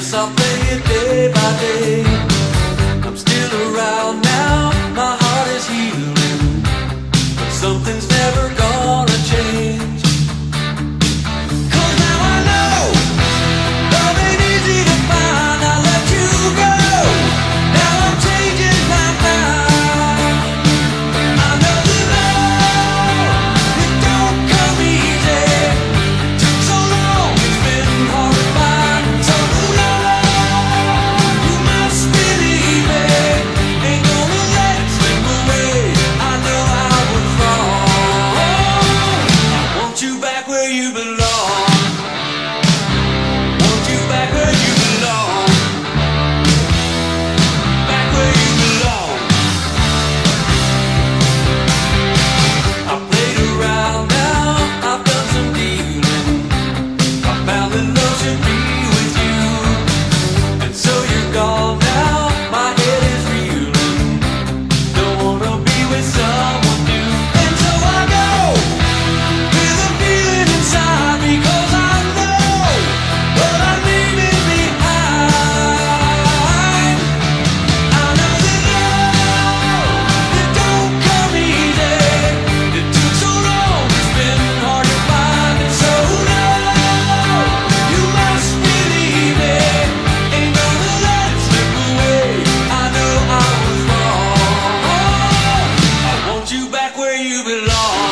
I'll play it day by day. where you belong.